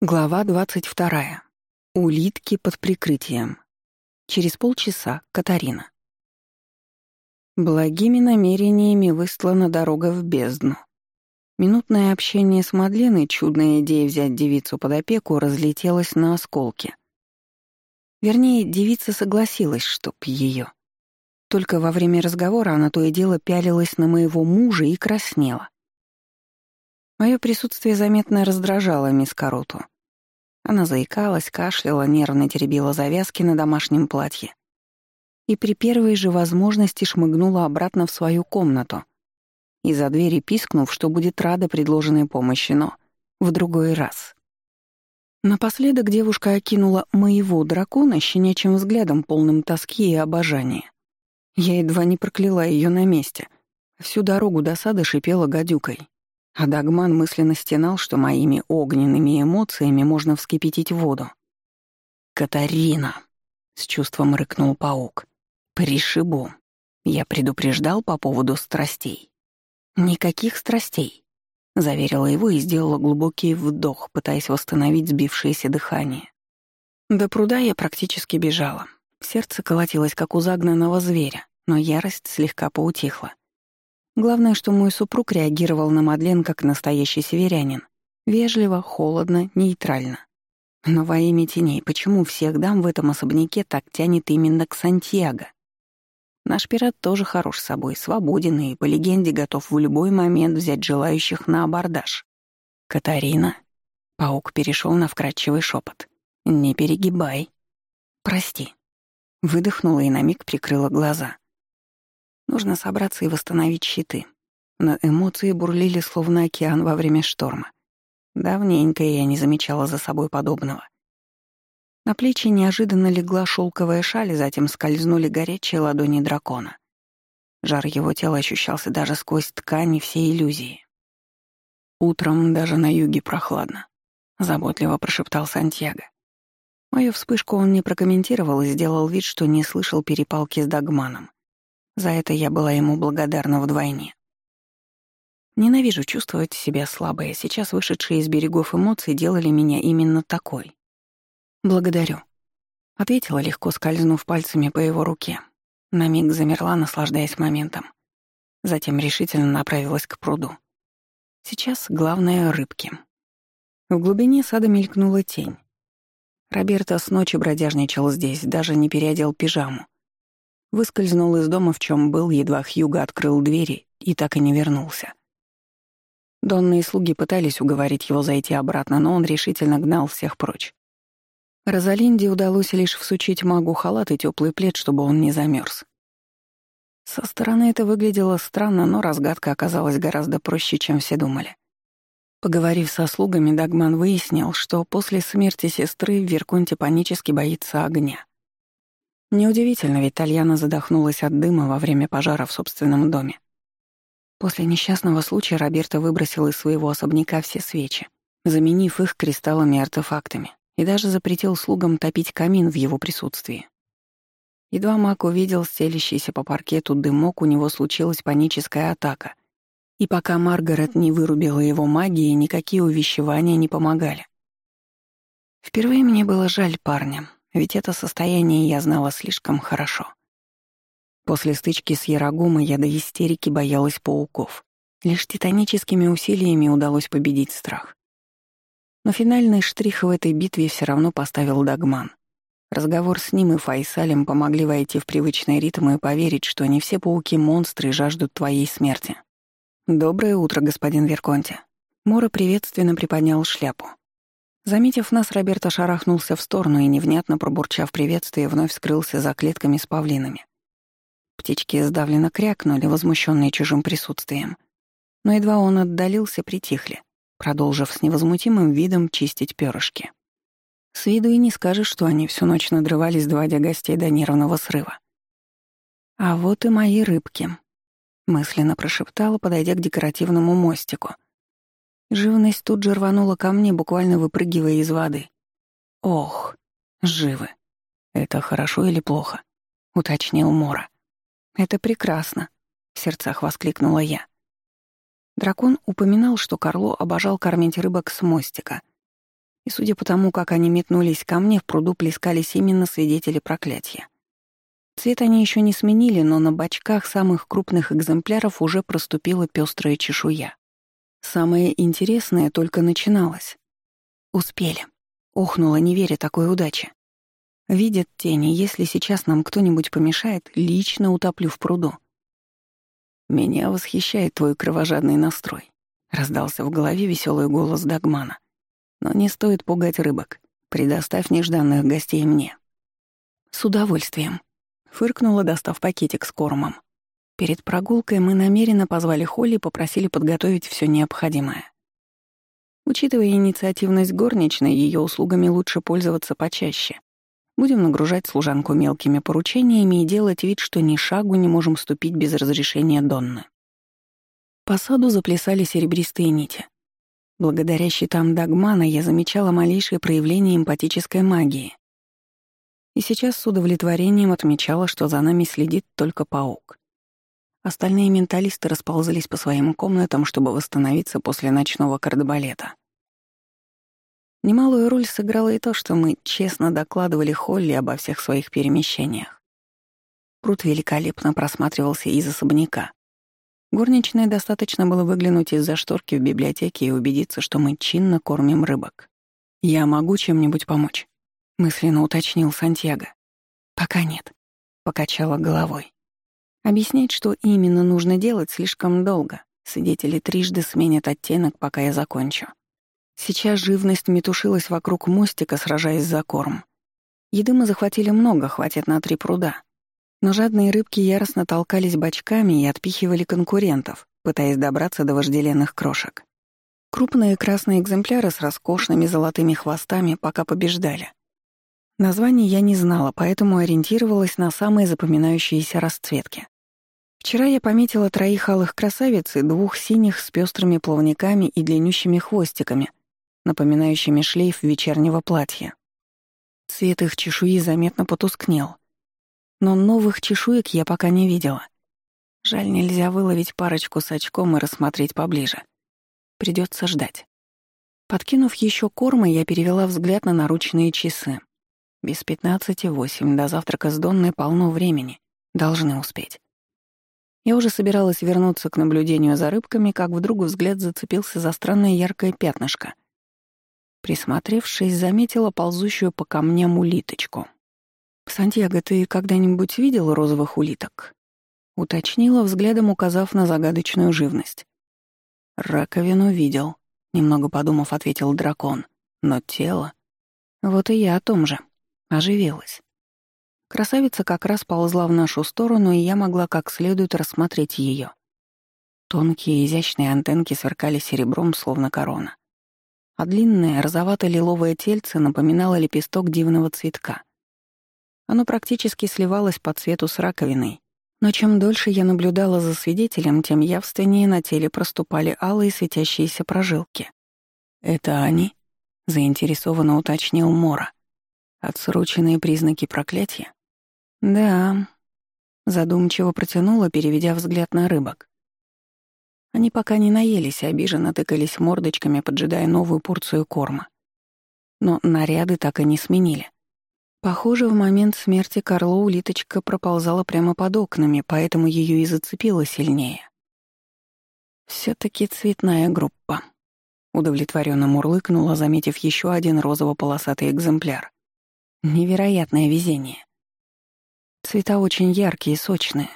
Глава 22. Улитки под прикрытием. Через полчаса Катарина. Благими намерениями выслана дорога в бездну. Минутное общение с Мадленой, чудная идея взять девицу под опеку, разлетелась на осколки. Вернее, девица согласилась, чтоб ее. Только во время разговора она то и дело пялилась на моего мужа и краснела. Мое присутствие заметно раздражало мисс Кароту. Она заикалась, кашляла, нервно теребила завязки на домашнем платье. И при первой же возможности шмыгнула обратно в свою комнату. Из-за двери пискнув, что будет рада предложенной помощи, но в другой раз. Напоследок девушка окинула моего дракона щенячьим взглядом, полным тоски и обожания. Я едва не прокляла ее на месте. Всю дорогу до сада шипела гадюкой. А Дагман мысленно стенал, что моими огненными эмоциями можно вскипятить воду. «Катарина!» — с чувством рыкнул паук. «Пришибу. Я предупреждал по поводу страстей». «Никаких страстей», — заверила его и сделала глубокий вдох, пытаясь восстановить сбившееся дыхание. До пруда я практически бежала. Сердце колотилось, как у загнанного зверя, но ярость слегка поутихла. Главное, что мой супруг реагировал на Мадлен как настоящий северянин. Вежливо, холодно, нейтрально. Но во имя теней, почему всех дам в этом особняке так тянет именно к Сантьяго? Наш пират тоже хорош собой, свободен и, по легенде, готов в любой момент взять желающих на абордаж. «Катарина?» Паук перешел на вкрадчивый шепот. «Не перегибай». «Прости». Выдохнула и на миг прикрыла глаза. Нужно собраться и восстановить щиты. Но эмоции бурлили, словно океан во время шторма. Давненько я не замечала за собой подобного. На плечи неожиданно легла шелковая шаль, затем скользнули горячие ладони дракона. Жар его тела ощущался даже сквозь ткани всей иллюзии. «Утром даже на юге прохладно», — заботливо прошептал Сантьяго. Мою вспышку он не прокомментировал и сделал вид, что не слышал перепалки с Дагманом. За это я была ему благодарна вдвойне. Ненавижу чувствовать себя слабой, а сейчас вышедшие из берегов эмоции делали меня именно такой. «Благодарю», — ответила легко, скользнув пальцами по его руке. На миг замерла, наслаждаясь моментом. Затем решительно направилась к пруду. Сейчас главное — рыбки. В глубине сада мелькнула тень. Роберто с ночи бродяжничал здесь, даже не переодел пижаму. Выскользнул из дома, в чем был, едва Хьюго открыл двери и так и не вернулся. Донные слуги пытались уговорить его зайти обратно, но он решительно гнал всех прочь. Розалинде удалось лишь всучить магу халат и теплый плед, чтобы он не замерз. Со стороны это выглядело странно, но разгадка оказалась гораздо проще, чем все думали. Поговорив со слугами, Дагман выяснил, что после смерти сестры Веркунти панически боится огня. Неудивительно, ведь Тальяна задохнулась от дыма во время пожара в собственном доме. После несчастного случая Роберто выбросил из своего особняка все свечи, заменив их кристаллами и артефактами, и даже запретил слугам топить камин в его присутствии. Едва Мак увидел стелящийся по паркету дымок, у него случилась паническая атака. И пока Маргарет не вырубила его магией, никакие увещевания не помогали. Впервые мне было жаль парня, ведь это состояние я знала слишком хорошо. После стычки с Ярагумой я до истерики боялась пауков. Лишь титаническими усилиями удалось победить страх. Но финальный штрих в этой битве все равно поставил Дагман. Разговор с ним и Файсалем помогли войти в привычный ритм и поверить, что не все пауки-монстры жаждут твоей смерти. «Доброе утро, господин Верконте». Мора приветственно приподнял шляпу. Заметив нас, Роберто шарахнулся в сторону и, невнятно пробурчав приветствие, вновь скрылся за клетками с павлинами. Птички сдавленно крякнули, возмущенные чужим присутствием. Но едва он отдалился, притихли, продолжив с невозмутимым видом чистить перышки. С виду и не скажешь, что они всю ночь надрывались, доводя гостей до нервного срыва. «А вот и мои рыбки», — мысленно прошептала, подойдя к декоративному мостику — Живность тут же рванула ко мне, буквально выпрыгивая из воды. «Ох, живы. Это хорошо или плохо?» — уточнил Мора. «Это прекрасно», — в сердцах воскликнула я. Дракон упоминал, что Карло обожал кормить рыбок с мостика. И судя по тому, как они метнулись ко мне, в пруду плескались именно свидетели проклятия. Цвет они еще не сменили, но на бочках самых крупных экземпляров уже проступила пестрая чешуя. Самое интересное только начиналось. Успели. Охнула, не веря такой удаче. Видят тени, если сейчас нам кто-нибудь помешает, лично утоплю в пруду. «Меня восхищает твой кровожадный настрой», — раздался в голове веселый голос Дагмана. «Но не стоит пугать рыбок. Предоставь нежданных гостей мне». «С удовольствием», — фыркнула, достав пакетик с кормом. Перед прогулкой мы намеренно позвали Холли и попросили подготовить все необходимое. Учитывая инициативность горничной, ее услугами лучше пользоваться почаще. Будем нагружать служанку мелкими поручениями и делать вид, что ни шагу не можем ступить без разрешения Донны. По саду заплясали серебристые нити. Благодаря щитам Дагмана я замечала малейшее проявление эмпатической магии. И сейчас с удовлетворением отмечала, что за нами следит только паук. Остальные менталисты расползались по своим комнатам, чтобы восстановиться после ночного кардебалета. Немалую роль сыграло и то, что мы честно докладывали Холли обо всех своих перемещениях. Пруд великолепно просматривался из особняка. Горничной достаточно было выглянуть из-за шторки в библиотеке и убедиться, что мы чинно кормим рыбок. «Я могу чем-нибудь помочь?» — мысленно уточнил Сантьяго. «Пока нет», — покачала головой. Объяснять, что именно нужно делать, слишком долго. Свидетели трижды сменят оттенок, пока я закончу. Сейчас живность метушилась вокруг мостика, сражаясь за корм. Еды мы захватили много, хватит на три пруда. Но жадные рыбки яростно толкались бочками и отпихивали конкурентов, пытаясь добраться до вожделенных крошек. Крупные красные экземпляры с роскошными золотыми хвостами пока побеждали. Названий я не знала, поэтому ориентировалась на самые запоминающиеся расцветки. Вчера я пометила троих алых красавиц и двух синих с пестрыми плавниками и длиннющими хвостиками, напоминающими шлейф вечернего платья. Цвет их чешуи заметно потускнел. Но новых чешуек я пока не видела. Жаль, нельзя выловить парочку с очком и рассмотреть поближе. Придется ждать. Подкинув еще корма, я перевела взгляд на наручные часы. Без пятнадцати восемь, до завтрака с Донной полно времени. Должны успеть. Я уже собиралась вернуться к наблюдению за рыбками, как вдруг взгляд зацепился за странное яркое пятнышко — Присмотревшись, заметила ползущую по камням улиточку. «Сантьяго, ты когда-нибудь видел розовых улиток?» Уточнила, взглядом указав на загадочную живность. «Раковину видел», — немного подумав, ответил дракон. «Но тело...» «Вот и я о том же. Оживилась». Красавица как раз ползла в нашу сторону, и я могла как следует рассмотреть ее. Тонкие изящные антенки сверкали серебром, словно корона а длинное розовато-лиловое тельце напоминало лепесток дивного цветка. Оно практически сливалось по цвету с раковиной, но чем дольше я наблюдала за свидетелем, тем явственнее на теле проступали алые светящиеся прожилки. «Это они?» — заинтересованно уточнил Мора. «Отсроченные признаки проклятия?» «Да», — задумчиво протянула, переведя взгляд на рыбок. Они пока не наелись, обиженно тыкались мордочками, поджидая новую порцию корма. Но наряды так и не сменили. Похоже, в момент смерти Карло улиточка проползала прямо под окнами, поэтому ее и зацепило сильнее. все таки цветная группа. Удовлетворенно мурлыкнула, заметив еще один розово-полосатый экземпляр. Невероятное везение. Цвета очень яркие и сочные.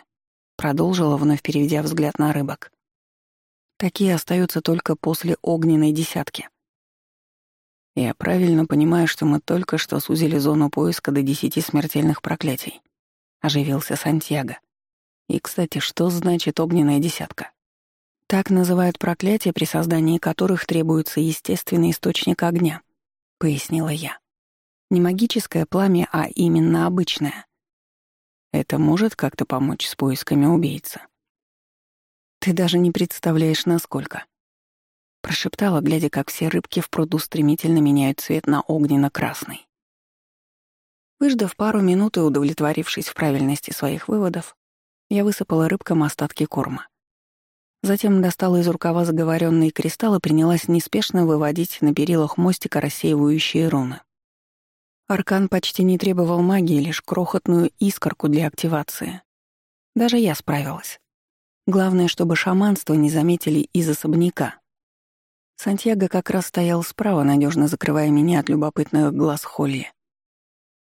Продолжила, вновь переведя взгляд на рыбок. Такие остаются только после огненной десятки. Я правильно понимаю, что мы только что сузили зону поиска до десяти смертельных проклятий. Оживился Сантьяго. И, кстати, что значит огненная десятка? Так называют проклятия, при создании которых требуется естественный источник огня, пояснила я. Не магическое пламя, а именно обычное. Это может как-то помочь с поисками убийцы. Ты даже не представляешь, насколько. Прошептала, глядя, как все рыбки в пруду стремительно меняют цвет на огненно-красный. Выждав пару минут и удовлетворившись в правильности своих выводов, я высыпала рыбкам остатки корма. Затем достала из рукава заговоренный кристалл и принялась неспешно выводить на перилах мостика рассеивающие руны. Аркан почти не требовал магии, лишь крохотную искорку для активации. Даже я справилась. Главное, чтобы шаманство не заметили из особняка. Сантьяго как раз стоял справа, надежно закрывая меня от любопытных глаз Холли.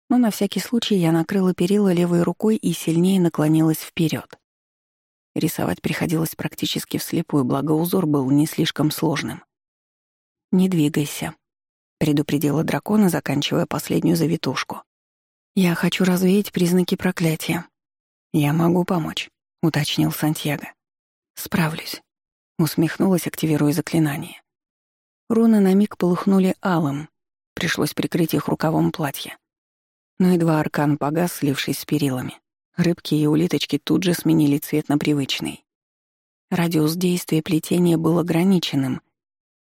Но на всякий случай я накрыла перила левой рукой и сильнее наклонилась вперед. Рисовать приходилось практически вслепую, благо узор был не слишком сложным. «Не двигайся», — предупредила дракона, заканчивая последнюю завитушку. «Я хочу развеять признаки проклятия». «Я могу помочь», — уточнил Сантьяго. «Справлюсь», — усмехнулась, активируя заклинание. Руны на миг полыхнули алым, пришлось прикрыть их рукавом платья. Но едва аркан погас, слившись с перилами. Рыбки и улиточки тут же сменили цвет на привычный. Радиус действия плетения был ограниченным.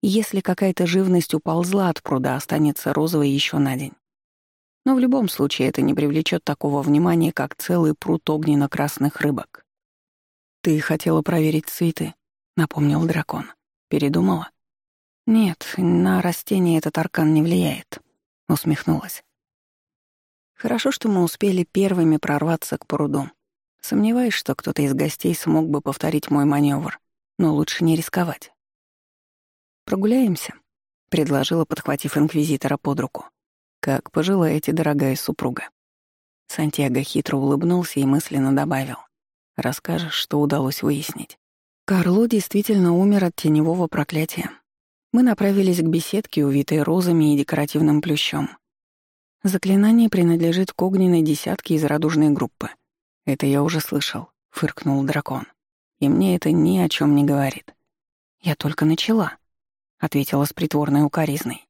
Если какая-то живность уползла от пруда, останется розовой еще на день. Но в любом случае это не привлечет такого внимания, как целый пруд огненно-красных рыбок. «Ты хотела проверить цветы», — напомнил дракон. «Передумала?» «Нет, на растения этот аркан не влияет», — усмехнулась. Хорошо, что мы успели первыми прорваться к пруду. Сомневаюсь, что кто-то из гостей смог бы повторить мой маневр, но лучше не рисковать. «Прогуляемся», — предложила, подхватив инквизитора под руку. «Как пожелаете, дорогая супруга». Сантьяго хитро улыбнулся и мысленно добавил. «Расскажешь, что удалось выяснить». Карло действительно умер от теневого проклятия. Мы направились к беседке, увитой розами и декоративным плющом. Заклинание принадлежит к огненной десятке из радужной группы. Это я уже слышал, фыркнул дракон. И мне это ни о чем не говорит. Я только начала, ответила с притворной укоризной.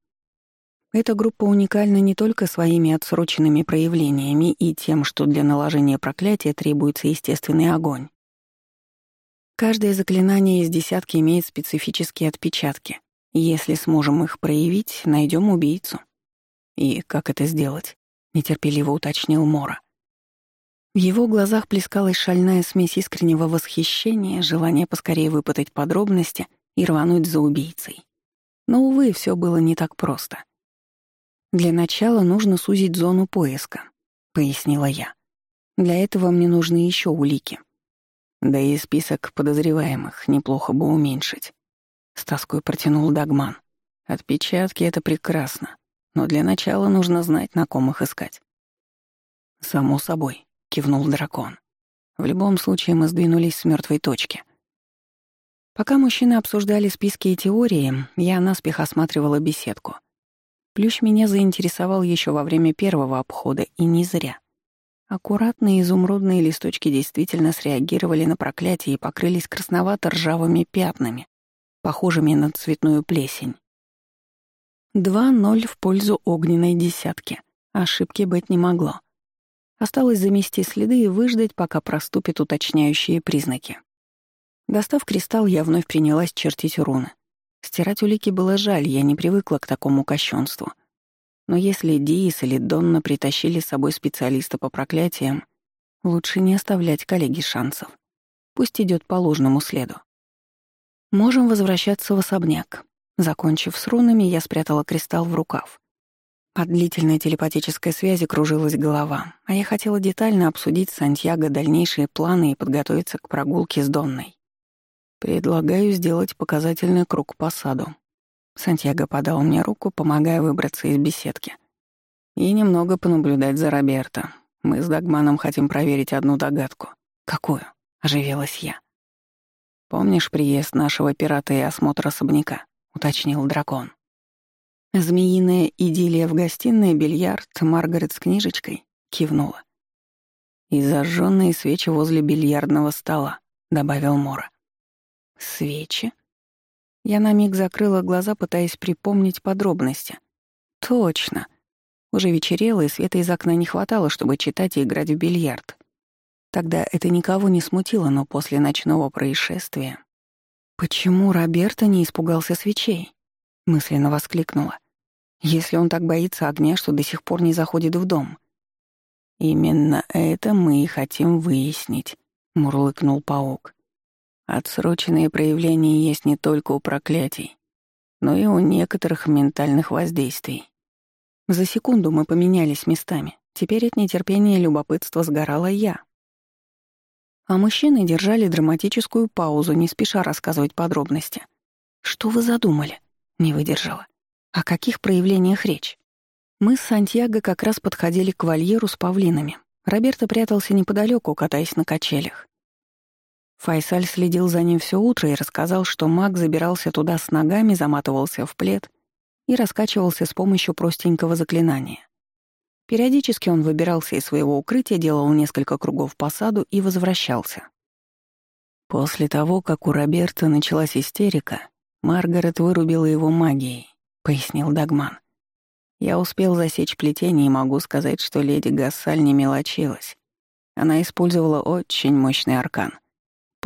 Эта группа уникальна не только своими отсроченными проявлениями и тем, что для наложения проклятия требуется естественный огонь. Каждое заклинание из десятки имеет специфические отпечатки. Если сможем их проявить, найдем убийцу. «И как это сделать?» — нетерпеливо уточнил Мора. В его глазах плескалась шальная смесь искреннего восхищения, желания поскорее выпытать подробности и рвануть за убийцей. Но, увы, все было не так просто. «Для начала нужно сузить зону поиска», — пояснила я. «Для этого мне нужны еще улики. Да и список подозреваемых неплохо бы уменьшить», — с тоской протянул Дагман. «Отпечатки — это прекрасно, но для начала нужно знать, на ком их искать. «Само собой», — кивнул дракон. «В любом случае мы сдвинулись с мертвой точки». Пока мужчины обсуждали списки и теории, я наспех осматривала беседку. Плющ меня заинтересовал еще во время первого обхода, и не зря. Аккуратные изумрудные листочки действительно среагировали на проклятие и покрылись красновато-ржавыми пятнами, похожими на цветную плесень. Два ноль в пользу огненной десятки. Ошибки быть не могло. Осталось замести следы и выждать, пока проступят уточняющие признаки. Достав кристалл, я вновь принялась чертить руны. Стирать улики было жаль, я не привыкла к такому кощунству. Но если Диис или Донна притащили с собой специалиста по проклятиям, лучше не оставлять коллеге шансов. Пусть идет по ложному следу. Можем возвращаться в особняк. Закончив с рунами, я спрятала кристалл в рукав. От длительной телепатической связи кружилась голова, а я хотела детально обсудить с Сантьяго дальнейшие планы и подготовиться к прогулке с Донной. Предлагаю сделать показательный круг по саду. Сантьяго подал мне руку, помогая выбраться из беседки. И немного понаблюдать за Роберто. Мы с Дагманом хотим проверить одну догадку. Какую? Оживилась я. Помнишь приезд нашего пирата и осмотр особняка? уточнил дракон. Змеиная идиллия в гостиной, бильярд, Маргарет с книжечкой кивнула. И зажженные свечи возле бильярдного стола, добавил Мора. Свечи? Я на миг закрыла глаза, пытаясь припомнить подробности. Точно. Уже вечерело, и света из окна не хватало, чтобы читать и играть в бильярд. Тогда это никого не смутило, но после ночного происшествия «Почему Роберто не испугался свечей?» — мысленно воскликнула. «Если он так боится огня, что до сих пор не заходит в дом». «Именно это мы и хотим выяснить», — мурлыкнул паук. Отсроченные проявления есть не только у проклятий, но и у некоторых ментальных воздействий. За секунду мы поменялись местами. Теперь от нетерпения и любопытства сгорала я. А мужчины держали драматическую паузу, не спеша рассказывать подробности. «Что вы задумали?» — не выдержала. «О каких проявлениях речь?» Мы с Сантьяго как раз подходили к вольеру с павлинами. Роберто прятался неподалеку, катаясь на качелях. Файсаль следил за ним все утро и рассказал, что маг забирался туда с ногами, заматывался в плед и раскачивался с помощью простенького заклинания. Периодически он выбирался из своего укрытия, делал несколько кругов по саду и возвращался. После того, как у Роберта началась истерика, Маргарет вырубила его магией, пояснил Дагман. Я успел засечь плетение и могу сказать, что леди Гассаль не мелочилась. Она использовала очень мощный аркан.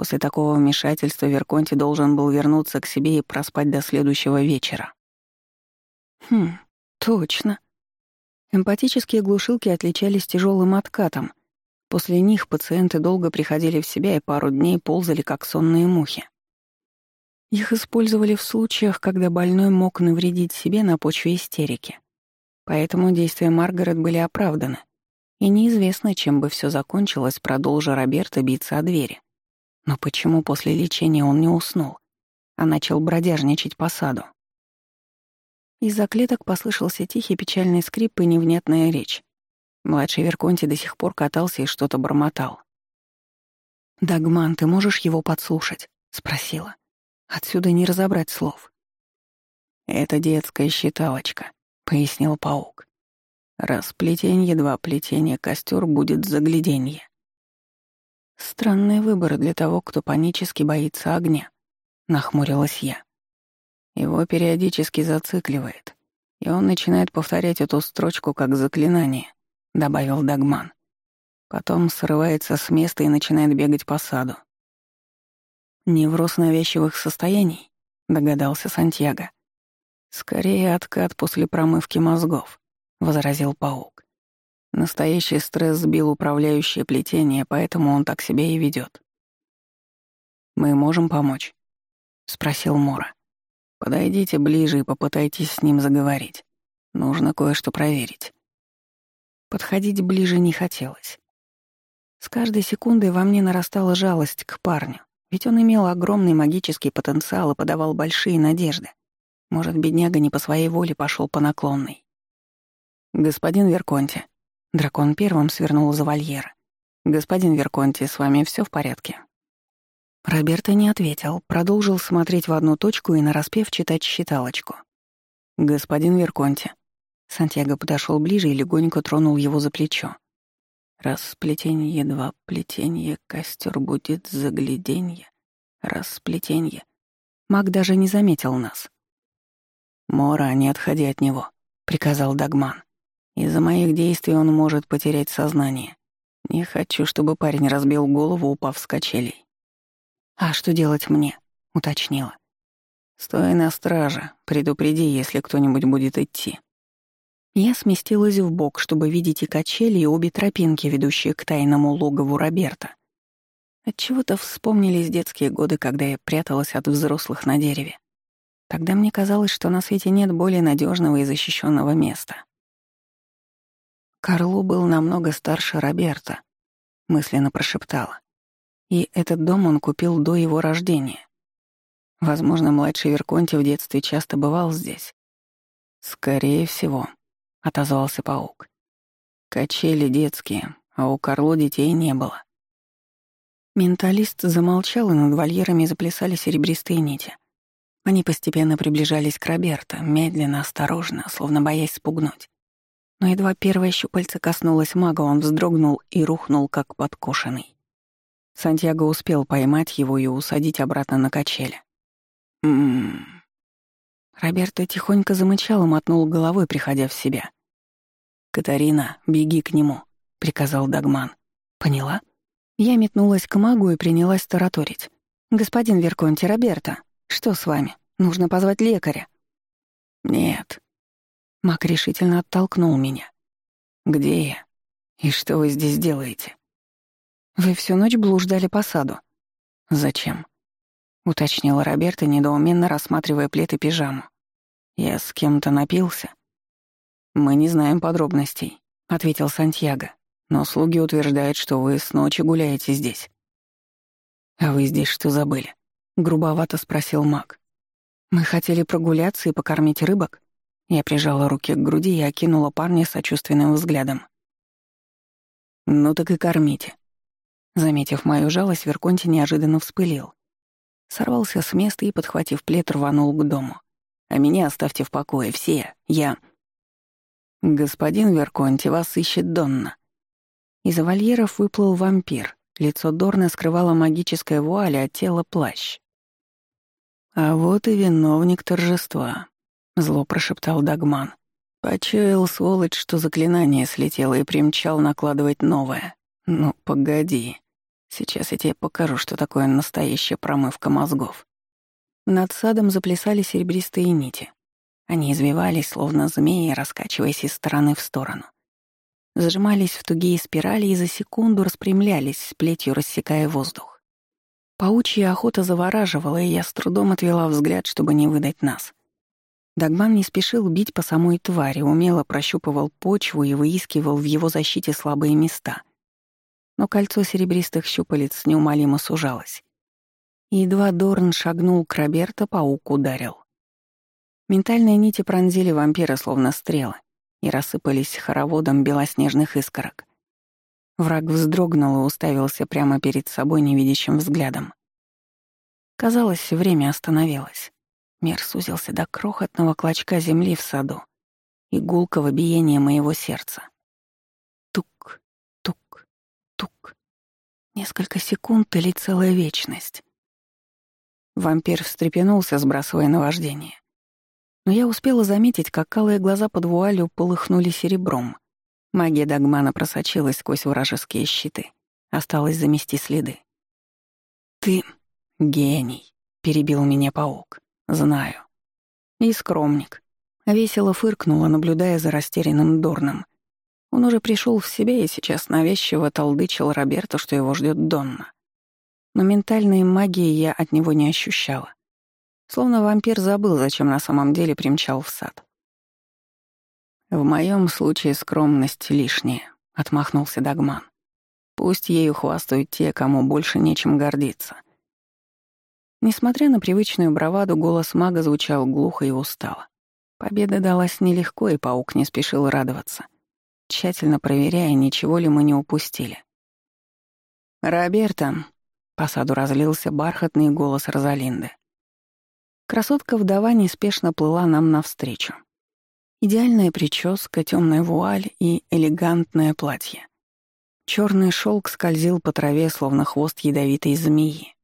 После такого вмешательства Верконти должен был вернуться к себе и проспать до следующего вечера. Хм, точно. Эмпатические глушилки отличались тяжелым откатом. После них пациенты долго приходили в себя и пару дней ползали, как сонные мухи. Их использовали в случаях, когда больной мог навредить себе на почве истерики. Поэтому действия Маргарет были оправданы. И неизвестно, чем бы все закончилось, продолжа Роберта биться о двери. Но почему после лечения он не уснул, а начал бродяжничать по саду? Из-за клеток послышался тихий печальный скрип и невнятная речь. Младший Верконти до сих пор катался и что-то бормотал. «Дагман, ты можешь его подслушать?» — спросила. «Отсюда не разобрать слов». «Это детская считалочка», пояснил паук. Раз плетенье, два плетения, костер будет загляденье. Странный выбор для того, кто панически боится огня, нахмурилась я. Его периодически зацикливает, и он начинает повторять эту строчку как заклинание, добавил Дагман. Потом срывается с места и начинает бегать по саду. Невроз навязчивых состояний, догадался Сантьяго. «Скорее откат после промывки мозгов», — возразил паук. «Настоящий стресс сбил управляющее плетение, поэтому он так себя и ведет. «Мы можем помочь?» — спросил Мора. «Подойдите ближе и попытайтесь с ним заговорить. Нужно кое-что проверить». Подходить ближе не хотелось. С каждой секундой во мне нарастала жалость к парню, ведь он имел огромный магический потенциал и подавал большие надежды. Может, бедняга не по своей воле пошел по наклонной. «Господин Верконти». Дракон первым свернул за вольер. «Господин Верконти, с вами все в порядке?» Роберто не ответил, продолжил смотреть в одну точку и нараспев читать считалочку. «Господин Верконти». Сантьяго подошел ближе и легонько тронул его за плечо. Раз сплетенье, два плетенье, костер будет загляденье. Раз сплетенье. Маг даже не заметил нас. «Мора, не отходи от него», — приказал Дагман. «Из-за моих действий он может потерять сознание. Не хочу, чтобы парень разбил голову, упав с качелей». «А что делать мне?» — уточнила. «Стой на страже, предупреди, если кто-нибудь будет идти». Я сместилась в бок, чтобы видеть и качели, и обе тропинки, ведущие к тайному логову Роберта. Отчего-то вспомнились детские годы, когда я пряталась от взрослых на дереве. Тогда мне казалось, что на свете нет более надежного и защищенного места. Карлу был намного старше Роберта, мысленно прошептала. И этот дом он купил до его рождения. Возможно, младший Верконти в детстве часто бывал здесь. «Скорее всего», — отозвался паук. «Качели детские, а у Карло детей не было». Менталист замолчал, и над вольерами заплясали серебристые нити. Они постепенно приближались к Роберто, медленно, осторожно, словно боясь спугнуть. Но едва первое щупальце коснулось мага, он вздрогнул и рухнул, как подкошенный. Сантьяго успел поймать его и усадить обратно на качели. «М-м-м...» Роберто тихонько замычал и мотнул головой, приходя в себя. «Катарина, беги к нему», — приказал Дагман. «Поняла?» Я метнулась к магу и принялась тараторить. «Господин Верконти, Роберто, что с вами? Нужно позвать лекаря». «Нет». Мак решительно оттолкнул меня. «Где я? И что вы здесь делаете?» «Вы всю ночь блуждали по саду». «Зачем?» — уточнила Роберта, недоуменно рассматривая плед и пижаму. «Я с кем-то напился?» «Мы не знаем подробностей», — ответил Сантьяго. «Но слуги утверждают, что вы с ночи гуляете здесь». «А вы здесь что забыли?» — грубовато спросил маг. «Мы хотели прогуляться и покормить рыбок». Я прижала руки к груди и окинула парня сочувственным взглядом. «Ну так и кормите». Заметив мою жалость, Верконти неожиданно вспылил. Сорвался с места и, подхватив плед, рванул к дому. «А меня оставьте в покое, все. Я...» «Господин Верконти, вас ищет Донна». Из вольеров выплыл вампир. Лицо Дорна скрывало магическая вуаль, а тело — плащ. «А вот и виновник торжества», — зло прошептал Дагман. Почуял, сволочь, что заклинание слетело и примчал накладывать новое. Ну, погоди. Сейчас я тебе покажу, что такое настоящая промывка мозгов. Над садом заплясали серебристые нити. Они извивались, словно змеи, раскачиваясь из стороны в сторону. Зажимались в тугие спирали и за секунду распрямлялись, с плетью рассекая воздух. Паучья охота завораживала, и я с трудом отвела взгляд, чтобы не выдать нас. Дагман не спешил бить по самой твари, умело прощупывал почву и выискивал в его защите слабые места — но кольцо серебристых щупалец неумолимо сужалось. И едва Дорн шагнул к Роберто, паук ударил. Ментальные нити пронзили вампира словно стрелы и рассыпались хороводом белоснежных искорок. Враг вздрогнул и уставился прямо перед собой невидящим взглядом. Казалось, время остановилось. Мир сузился до крохотного клочка земли в саду и гулкого биения моего сердца. Тук, тук. Несколько секунд или целая вечность. Вампир встрепенулся, сбрасывая наваждение. Но я успела заметить, как калые глаза под вуалью полыхнули серебром. Магия Дагмана просочилась сквозь вражеские щиты. Осталось замести следы. «Ты гений», — перебил меня паук. «Знаю». И скромник. Весело фыркнула, наблюдая за растерянным Дорном. Он уже пришел в себя и сейчас навязчиво толдычил Роберту, что его ждет Донна. Но ментальной магии я от него не ощущала. Словно вампир забыл, зачем на самом деле примчал в сад. «В моем случае скромность лишняя», — отмахнулся Дагман. «Пусть ею хвастают те, кому больше нечем гордиться». Несмотря на привычную браваду, голос мага звучал глухо и устало. Победа далась нелегко, и паук не спешил радоваться — тщательно проверяя, ничего ли мы не упустили. «Роберта», — по саду разлился бархатный голос Розалинды. Красотка-вдова неспешно плыла нам навстречу. Идеальная прическа, темная вуаль и элегантное платье. Черный шелк скользил по траве, словно хвост ядовитой змеи.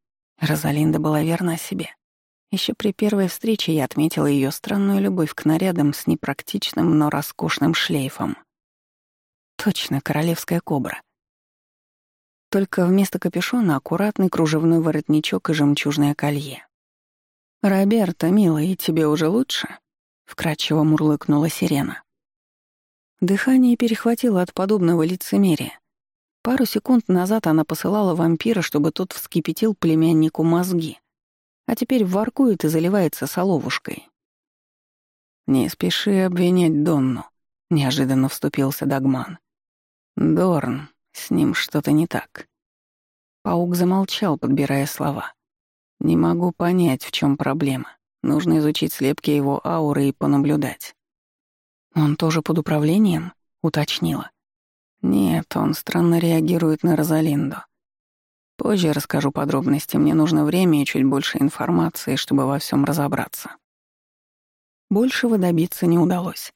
Розалинда была верна себе. Еще при первой встрече я отметила ее странную любовь к нарядам с непрактичным, но роскошным шлейфом. Точно, королевская кобра. Только вместо капюшона аккуратный кружевной воротничок и жемчужное колье. «Роберта, милый, тебе уже лучше?» — вкрадчиво мурлыкнула сирена. Дыхание перехватило от подобного лицемерия. Пару секунд назад она посылала вампира, чтобы тот вскипятил племяннику мозги, а теперь воркует и заливается соловушкой. «Не спеши обвинять Донну», — неожиданно вступился Дагман. Дорн, с ним что-то не так. Паук замолчал, подбирая слова. Не могу понять, в чем проблема. Нужно изучить слепки его ауры и понаблюдать. Он тоже под управлением? Уточнила. Нет, он странно реагирует на Розалинду. Позже расскажу подробности, мне нужно время и чуть больше информации, чтобы во всем разобраться. Большего добиться не удалось.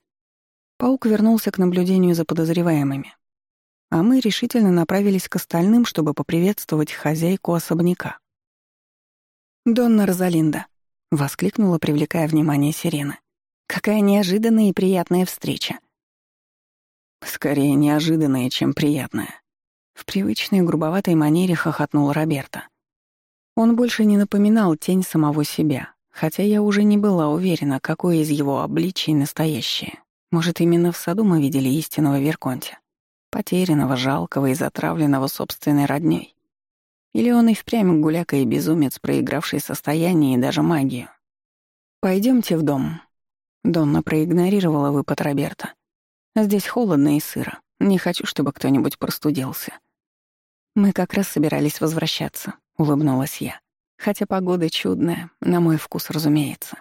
Паук вернулся к наблюдению за подозреваемыми а мы решительно направились к остальным, чтобы поприветствовать хозяйку особняка. «Донна Розалинда», — воскликнула, привлекая внимание сирены. «Какая неожиданная и приятная встреча». «Скорее неожиданная, чем приятная», — в привычной грубоватой манере хохотнул Роберто. Он больше не напоминал тень самого себя, хотя я уже не была уверена, какое из его обличий настоящее. Может, именно в саду мы видели истинного Верконте потерянного, жалкого и затравленного собственной роднёй. Или он и впрямь гуляка и безумец, проигравший состояние и даже магию. Пойдемте в дом». Донна проигнорировала выпад Роберта. «Здесь холодно и сыро. Не хочу, чтобы кто-нибудь простудился». «Мы как раз собирались возвращаться», — улыбнулась я. «Хотя погода чудная, на мой вкус, разумеется».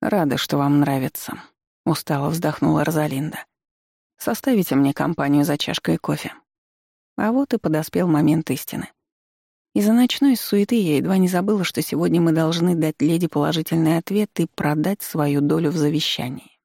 «Рада, что вам нравится», — устало вздохнула Розалинда. «Составите мне компанию за чашкой кофе». А вот и подоспел момент истины. Из-за ночной суеты я едва не забыла, что сегодня мы должны дать леди положительный ответ и продать свою долю в завещании.